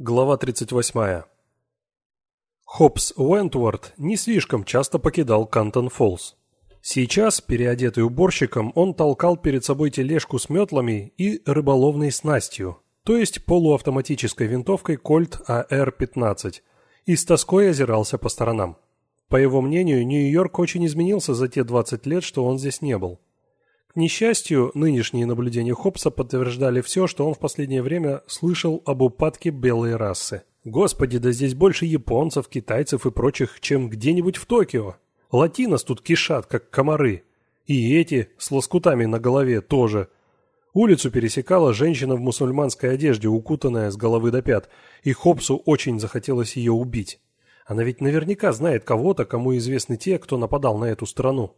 Глава 38. Хоббс Уэнтворт не слишком часто покидал Кантон-Фоллс. Сейчас, переодетый уборщиком, он толкал перед собой тележку с метлами и рыболовной снастью, то есть полуавтоматической винтовкой Colt AR-15, и с тоской озирался по сторонам. По его мнению, Нью-Йорк очень изменился за те 20 лет, что он здесь не был. К несчастью, нынешние наблюдения Хоббса подтверждали все, что он в последнее время слышал об упадке белой расы. Господи, да здесь больше японцев, китайцев и прочих, чем где-нибудь в Токио. Латинос тут кишат, как комары. И эти, с лоскутами на голове, тоже. Улицу пересекала женщина в мусульманской одежде, укутанная с головы до пят, и Хопсу очень захотелось ее убить. Она ведь наверняка знает кого-то, кому известны те, кто нападал на эту страну.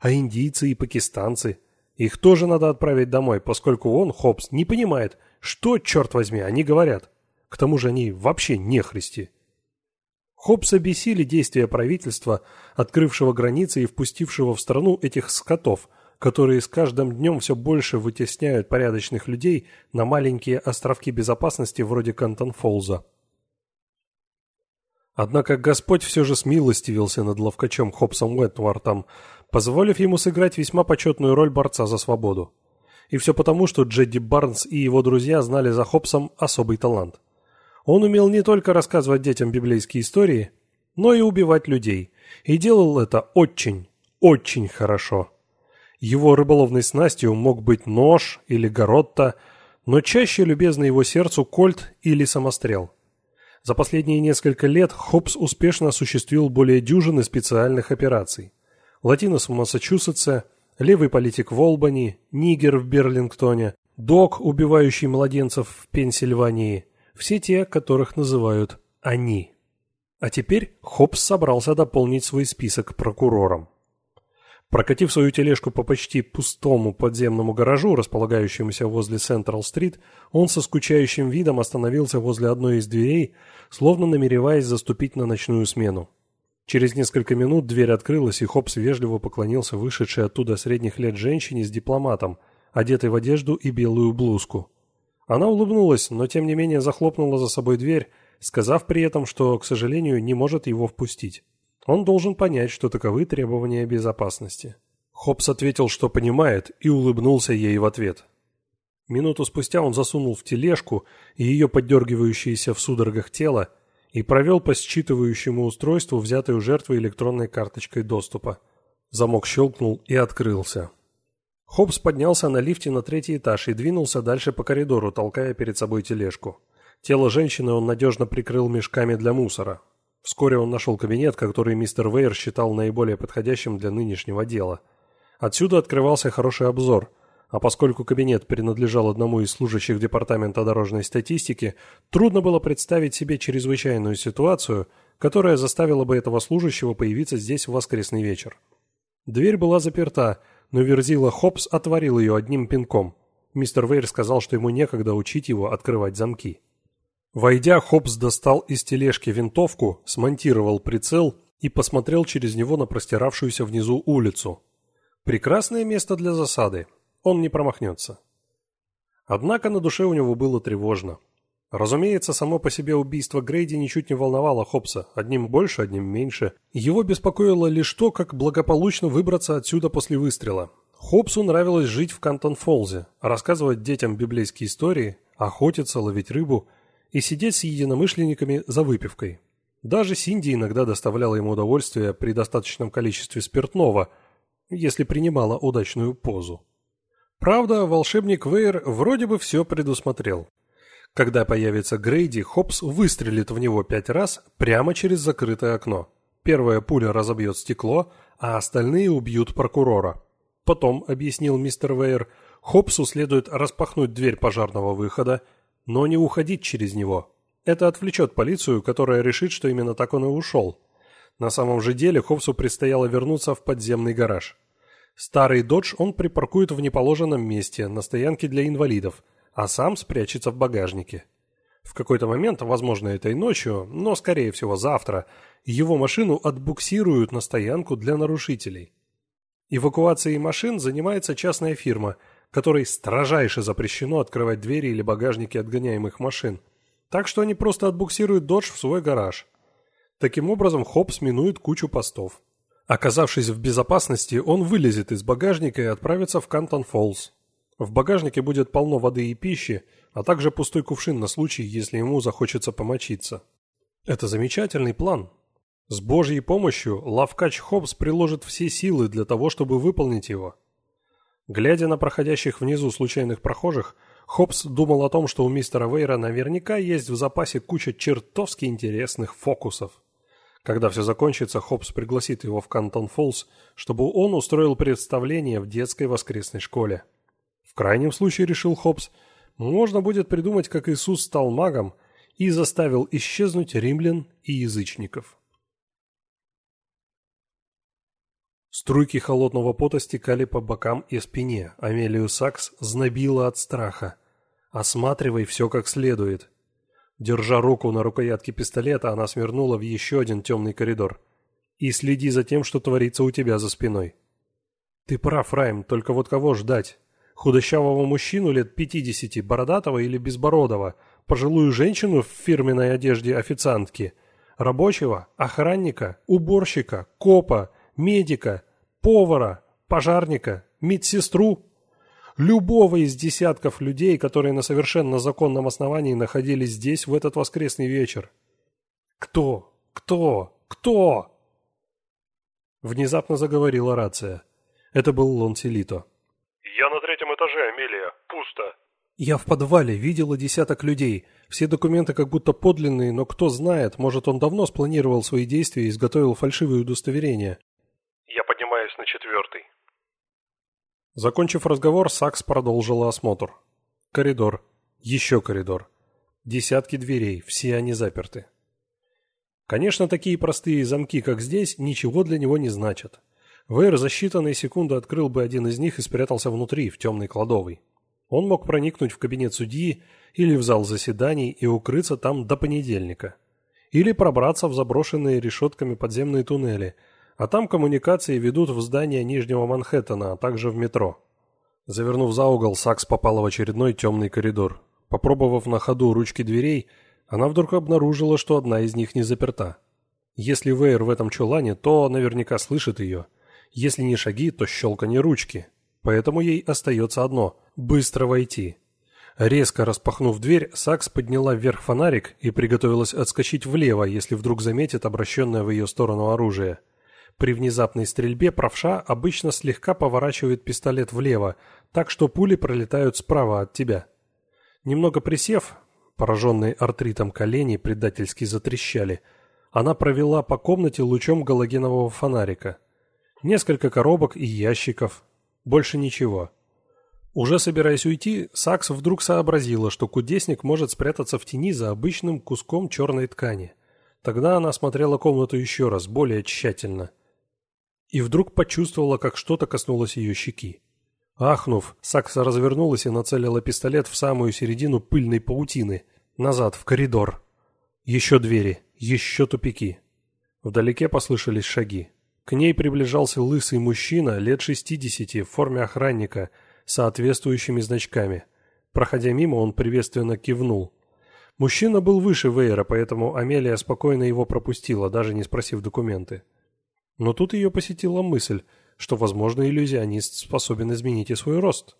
А индийцы и пакистанцы? Их тоже надо отправить домой, поскольку он, Хопс, не понимает, что, черт возьми, они говорят. К тому же они вообще не христи. Хопса бесили действия правительства, открывшего границы и впустившего в страну этих скотов, которые с каждым днем все больше вытесняют порядочных людей на маленькие островки безопасности вроде Кантон-Фолза. Однако Господь все же смилостивился над ловкачом Хопсом Уэтвартом, позволив ему сыграть весьма почетную роль борца за свободу. И все потому, что Джедди Барнс и его друзья знали за Хопсом особый талант. Он умел не только рассказывать детям библейские истории, но и убивать людей. И делал это очень, очень хорошо. Его рыболовной снастью мог быть нож или горотта, но чаще любезный его сердцу кольт или самострел. За последние несколько лет Хопс успешно осуществил более дюжины специальных операций – латинос в Массачусетсе, левый политик в Олбани, нигер в Берлингтоне, док, убивающий младенцев в Пенсильвании, все те, которых называют «они». А теперь Хопс собрался дополнить свой список прокурором. Прокатив свою тележку по почти пустому подземному гаражу, располагающемуся возле Централ-стрит, он со скучающим видом остановился возле одной из дверей, словно намереваясь заступить на ночную смену. Через несколько минут дверь открылась, и Хопс вежливо поклонился вышедшей оттуда средних лет женщине с дипломатом, одетой в одежду и белую блузку. Она улыбнулась, но тем не менее захлопнула за собой дверь, сказав при этом, что, к сожалению, не может его впустить. Он должен понять, что таковы требования безопасности. Хопс ответил, что понимает, и улыбнулся ей в ответ. Минуту спустя он засунул в тележку ее поддергивающееся в судорогах тело и провел по считывающему устройству, взятой у жертвы электронной карточкой доступа. Замок щелкнул и открылся. Хопс поднялся на лифте на третий этаж и двинулся дальше по коридору, толкая перед собой тележку. Тело женщины он надежно прикрыл мешками для мусора. Вскоре он нашел кабинет, который мистер Вейер считал наиболее подходящим для нынешнего дела. Отсюда открывался хороший обзор – а поскольку кабинет принадлежал одному из служащих Департамента дорожной статистики, трудно было представить себе чрезвычайную ситуацию, которая заставила бы этого служащего появиться здесь в воскресный вечер. Дверь была заперта, но Верзила Хопс отворил ее одним пинком. Мистер Вейр сказал, что ему некогда учить его открывать замки. Войдя, Хопс достал из тележки винтовку, смонтировал прицел и посмотрел через него на простиравшуюся внизу улицу. Прекрасное место для засады. Он не промахнется. Однако на душе у него было тревожно. Разумеется, само по себе убийство Грейди ничуть не волновало Хопса, одним больше, одним меньше. Его беспокоило лишь то, как благополучно выбраться отсюда после выстрела. Хопсу нравилось жить в Кантон-Фолзе, рассказывать детям библейские истории, охотиться, ловить рыбу и сидеть с единомышленниками за выпивкой. Даже Синди иногда доставляла ему удовольствие при достаточном количестве спиртного, если принимала удачную позу. Правда, волшебник Вейер вроде бы все предусмотрел. Когда появится Грейди, Хопс выстрелит в него пять раз прямо через закрытое окно. Первая пуля разобьет стекло, а остальные убьют прокурора. Потом, объяснил мистер Вейер, Хопсу следует распахнуть дверь пожарного выхода, но не уходить через него. Это отвлечет полицию, которая решит, что именно так он и ушел. На самом же деле Хопсу предстояло вернуться в подземный гараж. Старый додж он припаркует в неположенном месте, на стоянке для инвалидов, а сам спрячется в багажнике. В какой-то момент, возможно, этой ночью, но, скорее всего, завтра, его машину отбуксируют на стоянку для нарушителей. Эвакуацией машин занимается частная фирма, которой строжайше запрещено открывать двери или багажники отгоняемых машин. Так что они просто отбуксируют Додж в свой гараж. Таким образом, Хоббс минует кучу постов. Оказавшись в безопасности, он вылезет из багажника и отправится в Кантон-Фоллс. В багажнике будет полно воды и пищи, а также пустой кувшин на случай, если ему захочется помочиться. Это замечательный план. С Божьей помощью Ловкач Хоббс приложит все силы для того, чтобы выполнить его. Глядя на проходящих внизу случайных прохожих, Хоббс думал о том, что у мистера Вейра наверняка есть в запасе куча чертовски интересных фокусов. Когда все закончится, Хоббс пригласит его в Кантон-Фоллс, чтобы он устроил представление в детской воскресной школе. В крайнем случае, решил Хоббс, можно будет придумать, как Иисус стал магом и заставил исчезнуть римлян и язычников. Струйки холодного пота стекали по бокам и спине. Амелию Сакс знобило от страха. «Осматривай все как следует». Держа руку на рукоятке пистолета, она свернула в еще один темный коридор. «И следи за тем, что творится у тебя за спиной». «Ты прав, Райм, только вот кого ждать? Худощавого мужчину лет пятидесяти, бородатого или безбородого, пожилую женщину в фирменной одежде официантки, рабочего, охранника, уборщика, копа, медика, повара, пожарника, медсестру, любого из десятков людей, которые на совершенно законном основании находились здесь в этот воскресный вечер. Кто? Кто? Кто? Внезапно заговорила рация. Это был Лонселито. «Я на третьем этаже, Амелия. Пусто». «Я в подвале. Видела десяток людей. Все документы как будто подлинные, но кто знает, может он давно спланировал свои действия и изготовил фальшивые удостоверения поднимаюсь на четвертый. Закончив разговор, Сакс продолжила осмотр. Коридор. Еще коридор. Десятки дверей, все они заперты. Конечно, такие простые замки, как здесь, ничего для него не значат. Вейр за считанные секунды открыл бы один из них и спрятался внутри, в темной кладовой. Он мог проникнуть в кабинет судьи или в зал заседаний и укрыться там до понедельника. Или пробраться в заброшенные решетками подземные туннели – а там коммуникации ведут в здание Нижнего Манхэттена, а также в метро. Завернув за угол, Сакс попала в очередной темный коридор. Попробовав на ходу ручки дверей, она вдруг обнаружила, что одна из них не заперта. Если Вейер в этом чулане, то наверняка слышит ее. Если не шаги, то щелканье ручки. Поэтому ей остается одно – быстро войти. Резко распахнув дверь, Сакс подняла вверх фонарик и приготовилась отскочить влево, если вдруг заметит обращенное в ее сторону оружие – при внезапной стрельбе правша обычно слегка поворачивает пистолет влево, так что пули пролетают справа от тебя. Немного присев, пораженные артритом колени предательски затрещали, она провела по комнате лучом галогенового фонарика. Несколько коробок и ящиков. Больше ничего. Уже собираясь уйти, Сакс вдруг сообразила, что кудесник может спрятаться в тени за обычным куском черной ткани. Тогда она осмотрела комнату еще раз, более тщательно – и вдруг почувствовала, как что-то коснулось ее щеки. Ахнув, Сакса развернулась и нацелила пистолет в самую середину пыльной паутины, назад, в коридор. Еще двери, еще тупики. Вдалеке послышались шаги. К ней приближался лысый мужчина лет шестидесяти в форме охранника с соответствующими значками. Проходя мимо, он приветственно кивнул. Мужчина был выше Вейера, поэтому Амелия спокойно его пропустила, даже не спросив документы. Но тут ее посетила мысль, что, возможно, иллюзионист способен изменить и свой рост.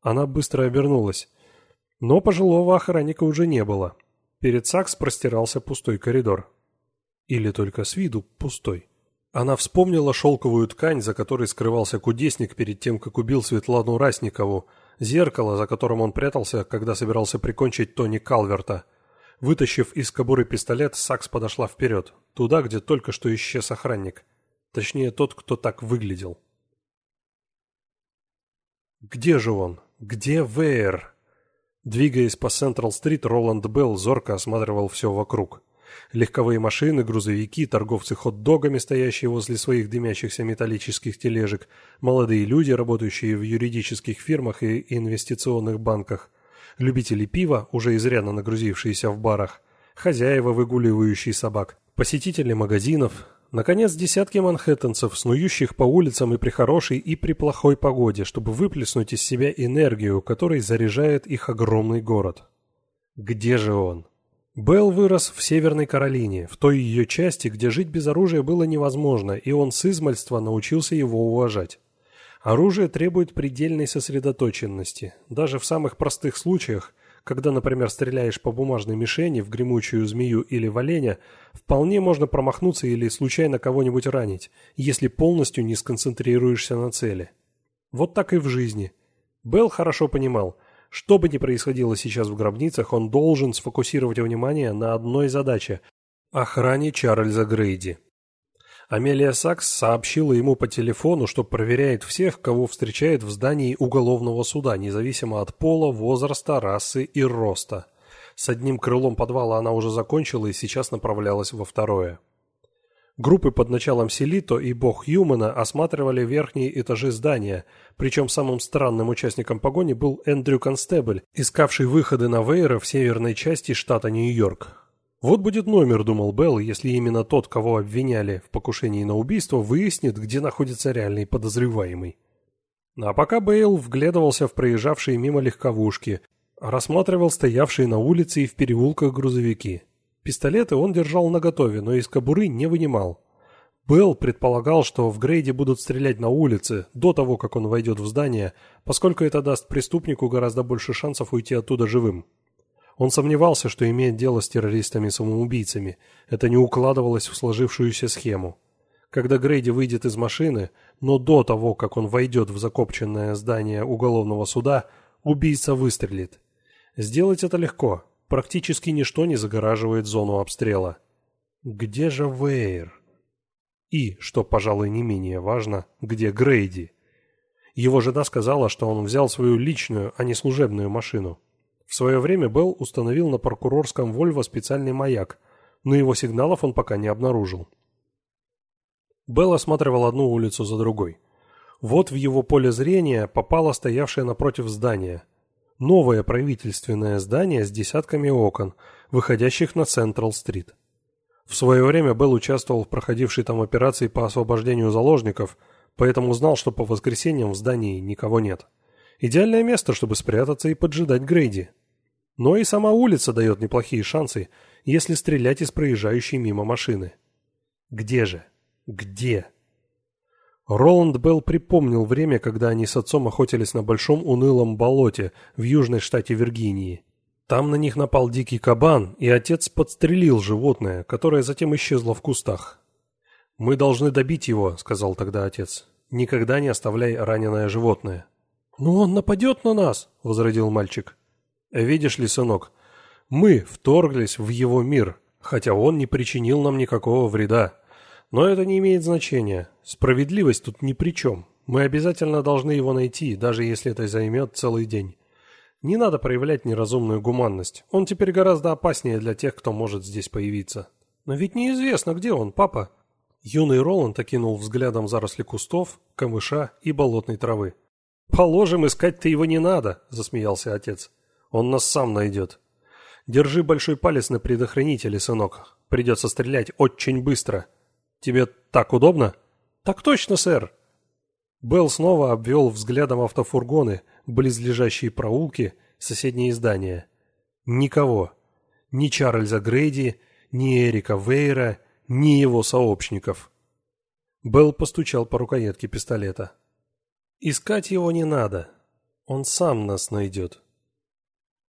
Она быстро обернулась. Но пожилого охранника уже не было. Перед Сакс простирался пустой коридор. Или только с виду пустой. Она вспомнила шелковую ткань, за которой скрывался кудесник перед тем, как убил Светлану Расникову, зеркало, за которым он прятался, когда собирался прикончить Тони Калверта. Вытащив из кобуры пистолет, Сакс подошла вперед, туда, где только что исчез охранник. Точнее, тот, кто так выглядел. Где же он? Где Вейер? Двигаясь по Централ-стрит, Роланд Белл зорко осматривал все вокруг. Легковые машины, грузовики, торговцы хот-догами, стоящие возле своих дымящихся металлических тележек, молодые люди, работающие в юридических фирмах и инвестиционных банках, любители пива, уже изрядно нагрузившиеся в барах, хозяева, выгуливающие собак, посетители магазинов, Наконец, десятки манхэттенцев, снующих по улицам и при хорошей, и при плохой погоде, чтобы выплеснуть из себя энергию, которой заряжает их огромный город. Где же он? Белл вырос в Северной Каролине, в той ее части, где жить без оружия было невозможно, и он с измальства научился его уважать. Оружие требует предельной сосредоточенности. Даже в самых простых случаях, когда, например, стреляешь по бумажной мишени в гремучую змею или в оленя, вполне можно промахнуться или случайно кого-нибудь ранить, если полностью не сконцентрируешься на цели. Вот так и в жизни. Белл хорошо понимал – что бы ни происходило сейчас в гробницах, он должен сфокусировать внимание на одной задаче – охране Чарльза Грейди. Амелия Сакс сообщила ему по телефону, что проверяет всех, кого встречает в здании уголовного суда, независимо от пола, возраста, расы и роста. С одним крылом подвала она уже закончила и сейчас направлялась во второе. Группы под началом Селито и Бог Юмана осматривали верхние этажи здания, причем самым странным участником погони был Эндрю Констебль, искавший выходы на Вейра в северной части штата Нью-Йорк. Вот будет номер, думал Белл, если именно тот, кого обвиняли в покушении на убийство, выяснит, где находится реальный подозреваемый. А пока Бейл вглядывался в проезжавшие мимо легковушки, рассматривал стоявшие на улице и в переулках грузовики – Пистолеты он держал наготове, но из кобуры не вынимал. Белл предполагал, что в Грейде будут стрелять на улице, до того, как он войдет в здание, поскольку это даст преступнику гораздо больше шансов уйти оттуда живым. Он сомневался, что имеет дело с террористами-самоубийцами. Это не укладывалось в сложившуюся схему. Когда Грейди выйдет из машины, но до того, как он войдет в закопченное здание уголовного суда, убийца выстрелит. Сделать это легко. Практически ничто не загораживает зону обстрела. Где же Вейер? И, что, пожалуй, не менее важно, где Грейди? Его жена сказала, что он взял свою личную, а не служебную машину. В свое время Белл установил на прокурорском Вольво специальный маяк, но его сигналов он пока не обнаружил. Белл осматривал одну улицу за другой. Вот в его поле зрения попало стоявшее напротив здание – новое правительственное здание с десятками окон, выходящих на Централ-стрит. В свое время Белл участвовал в проходившей там операции по освобождению заложников, поэтому знал, что по воскресеньям в здании никого нет. Идеальное место, чтобы спрятаться и поджидать Грейди. Но и сама улица дает неплохие шансы, если стрелять из проезжающей мимо машины. Где же? Где? Роланд Белл припомнил время, когда они с отцом охотились на большом унылом болоте в южной штате Виргинии. Там на них напал дикий кабан, и отец подстрелил животное, которое затем исчезло в кустах. «Мы должны добить его», — сказал тогда отец. «Никогда не оставляй раненое животное». «Но он нападет на нас», — возразил мальчик. «Видишь ли, сынок, мы вторглись в его мир, хотя он не причинил нам никакого вреда. Но это не имеет значения. Справедливость тут ни при чем. Мы обязательно должны его найти, даже если это займет целый день. Не надо проявлять неразумную гуманность. Он теперь гораздо опаснее для тех, кто может здесь появиться. Но ведь неизвестно, где он, папа. Юный Роланд окинул взглядом заросли кустов, камыша и болотной травы. «Положим, искать-то его не надо», – засмеялся отец. «Он нас сам найдет. Держи большой палец на предохранителе, сынок. Придется стрелять очень быстро». «Тебе так удобно?» «Так точно, сэр!» Белл снова обвел взглядом автофургоны, близлежащие проулки, соседние здания. Никого. Ни Чарльза Грейди, ни Эрика Вейра, ни его сообщников. Белл постучал по рукоятке пистолета. «Искать его не надо. Он сам нас найдет».